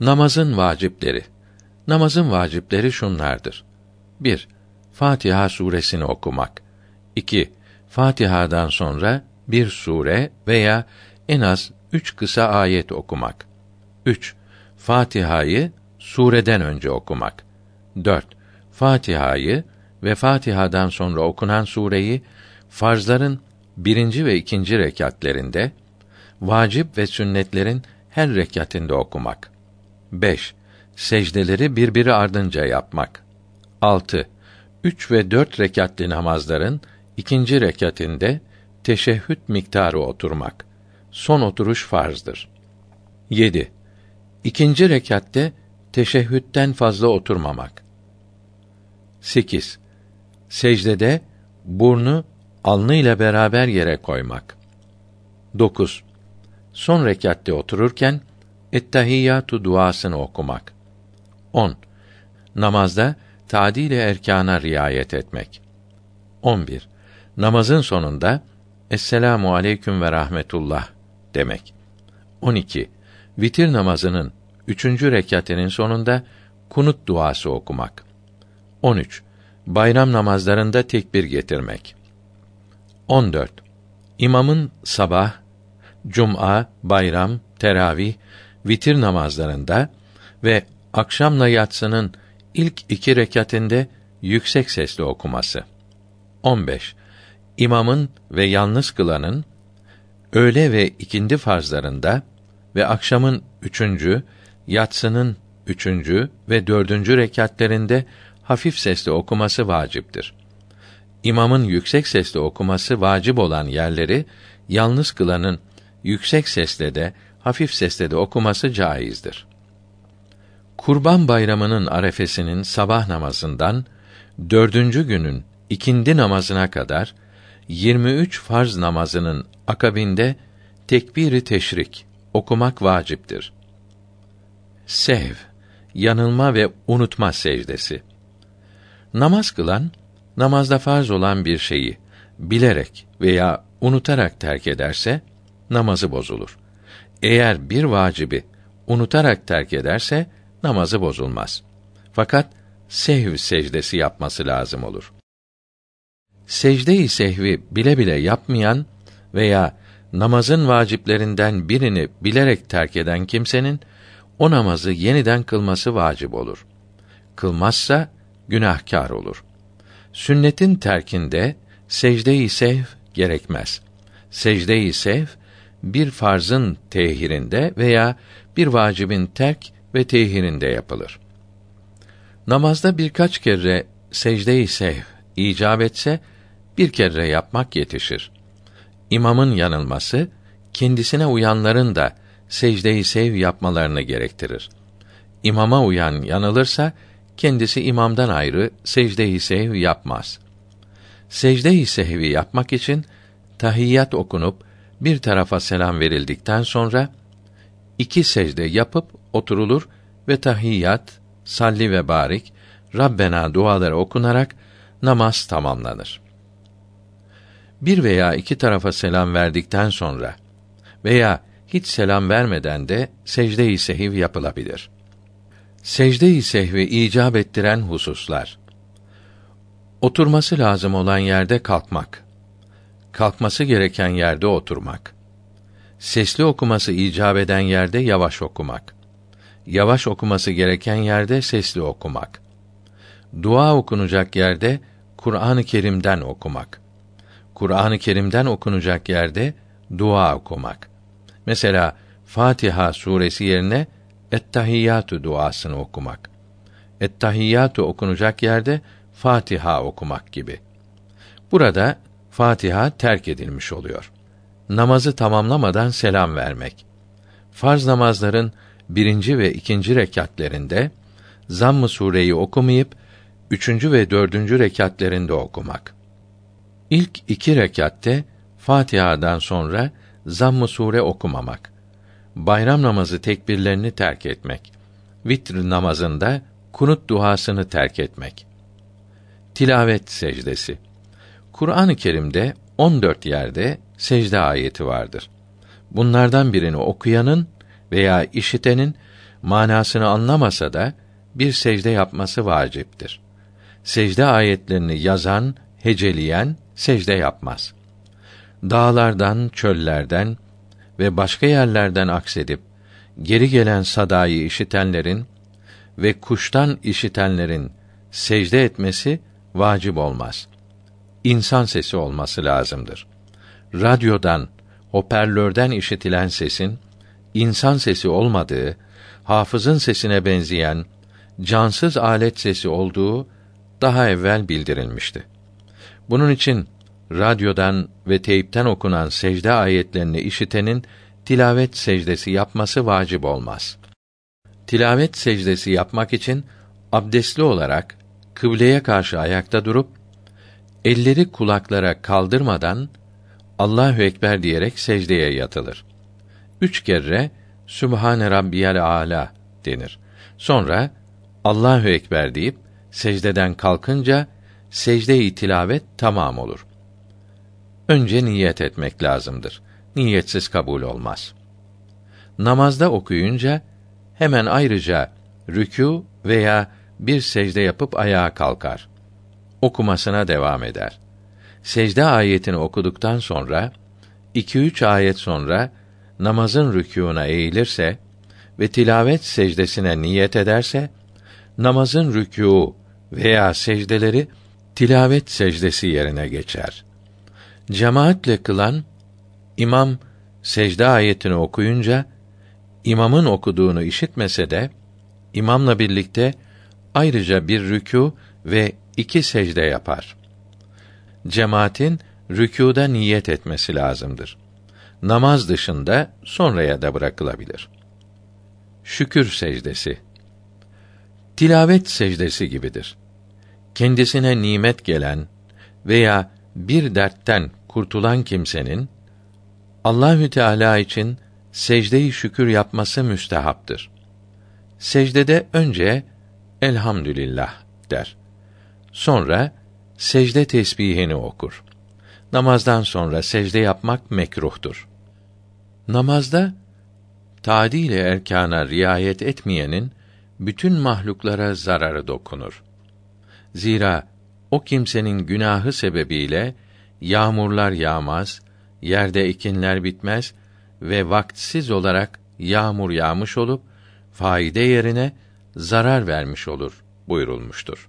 Namazın vacipleri. Namazın vacipleri şunlardır. 1. Fatiha suresini okumak. 2. Fatiha'dan sonra bir sure veya en az üç kısa ayet okumak. 3. Fatiha'yı sureden önce okumak. 4. Fatiha'yı ve Fatiha'dan sonra okunan sureyi farzların birinci ve ikinci rekatlerinde, vacip ve sünnetlerin her rekatinde okumak. 5. Secdeleri birbiri ardınca yapmak. 6. Üç ve dört rekatli namazların ikinci rekatinde teşehhüd miktarı oturmak. Son oturuş farzdır. 7. İkinci rekatte teşehhütten fazla oturmamak. 8. Secdede burnu alnı ile beraber yere koymak. 9. Son rekatte otururken Ettehiyyatu duasını okumak. 10. Namazda tadil erkana riayet etmek. 11. Namazın sonunda Esselamu aleyküm ve rahmetullah demek. 12. Vitir namazının üçüncü rekatının sonunda kunut duası okumak. 13. Bayram namazlarında tekbir getirmek. 14. İmamın sabah, cuma, bayram, teravih, vitir namazlarında ve akşamla yatsının ilk iki rekatinde yüksek sesle okuması. 15. İmamın ve yalnız kılanın öğle ve ikindi farzlarında ve akşamın üçüncü, yatsının üçüncü ve dördüncü rekatlerinde hafif sesle okuması vaciptir. İmamın yüksek sesle okuması vacip olan yerleri yalnız kılanın yüksek sesle de hafif sesle de okuması caizdir. Kurban Bayramı'nın arefesinin sabah namazından dördüncü günün ikindi namazına kadar 23 farz namazının akabinde tekbiri teşrik okumak vaciptir. Sev, yanılma ve unutma secdesi. Namaz kılan namazda farz olan bir şeyi bilerek veya unutarak terk ederse namazı bozulur. Eğer bir vacibi unutarak terk ederse namazı bozulmaz. Fakat sehv secdesi yapması lazım olur. Secde-i sehvi bile bile yapmayan veya namazın vaciplerinden birini bilerek terk eden kimsenin o namazı yeniden kılması vacip olur. Kılmazsa günahkar olur. Sünnetin terkinde secde-i sehv gerekmez. Secde-i sehv bir farzın tehirinde veya bir vacibin terk ve tehirinde yapılır. Namazda birkaç kere secde-i sehv icap etse bir kere yapmak yetişir. İmamın yanılması kendisine uyanların da secde-i sev yapmalarını gerektirir. İmama uyan yanılırsa kendisi imamdan ayrı secde-i sev yapmaz. Secde-i sehvi yapmak için tahiyyat okunup bir tarafa selam verildikten sonra iki secde yapıp oturulur ve tahiyyat, salli ve barik, Rabbena duaları okunarak namaz tamamlanır. Bir veya iki tarafa selam verdikten sonra veya hiç selam vermeden de secde-i sehiv yapılabilir. Secde-i sehvi icap ettiren hususlar. Oturması lazım olan yerde kalkmak. Kalkması gereken yerde oturmak. Sesli okuması icap eden yerde yavaş okumak. Yavaş okuması gereken yerde sesli okumak. Dua okunacak yerde Kur'an-ı Kerim'den okumak. Kur'an-ı Kerim'den okunacak yerde dua okumak. Mesela Fatiha suresi yerine Ettahiyyatü duasını okumak. Ettahiyyatü okunacak yerde Fatiha okumak gibi. Burada Fatiha terk edilmiş oluyor. Namazı tamamlamadan selam vermek. Farz namazların birinci ve ikinci rekatlerinde zamm-ı sureyi okumayıp üçüncü ve dördüncü rekatlerinde okumak. İlk iki rekatte Fatiha'dan sonra zamm-ı sure okumamak. Bayram namazı tekbirlerini terk etmek. Vitr namazında kunut duasını terk etmek. Tilavet secdesi. Kur'an-ı Kerim'de 14 yerde secde ayeti vardır. Bunlardan birini okuyanın veya işitenin manasını anlamasa da bir secde yapması vaciptir. Secde ayetlerini yazan, heceleyen secde yapmaz. Dağlardan, çöllerden ve başka yerlerden aksedip geri gelen sadayı işitenlerin ve kuştan işitenlerin secde etmesi vacip olmaz. İnsan sesi olması lazımdır. Radyodan, hoparlörden işitilen sesin insan sesi olmadığı, hafızın sesine benzeyen cansız alet sesi olduğu daha evvel bildirilmişti. Bunun için radyodan ve teypten okunan secde ayetlerini işitenin tilavet secdesi yapması vacip olmaz. Tilavet secdesi yapmak için abdestli olarak kıbleye karşı ayakta durup elleri kulaklara kaldırmadan Allahü ekber diyerek secdeye yatılır. Üç kere Sübhane Rabbiyal Ala denir. Sonra Allahü ekber deyip secdeden kalkınca secde-i tilavet tamam olur. Önce niyet etmek lazımdır. Niyetsiz kabul olmaz. Namazda okuyunca hemen ayrıca rükû veya bir secde yapıp ayağa kalkar. Okumasına devam eder. Secde ayetini okuduktan sonra iki üç ayet sonra namazın rükûna eğilirse ve tilavet secdesine niyet ederse namazın rükû veya secdeleri tilavet secdesi yerine geçer. Cemaatle kılan imam secde ayetini okuyunca imamın okuduğunu işitmese de imamla birlikte ayrıca bir rükû ve iki secde yapar. Cemaatin rükûda niyet etmesi lazımdır. Namaz dışında sonraya da bırakılabilir. Şükür secdesi tilavet secdesi gibidir. Kendisine nimet gelen veya bir dertten kurtulan kimsenin Allahü Teala için secde-i şükür yapması müstehaptır. Secdede önce elhamdülillah der. Sonra secde tesbihini okur. Namazdan sonra secde yapmak mekruhtur. Namazda tadil erkana riayet etmeyenin bütün mahluklara zararı dokunur. Zira o kimsenin günahı sebebiyle yağmurlar yağmaz, yerde ekinler bitmez ve vaktsiz olarak yağmur yağmış olup faide yerine zarar vermiş olur buyurulmuştur.